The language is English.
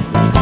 Bye.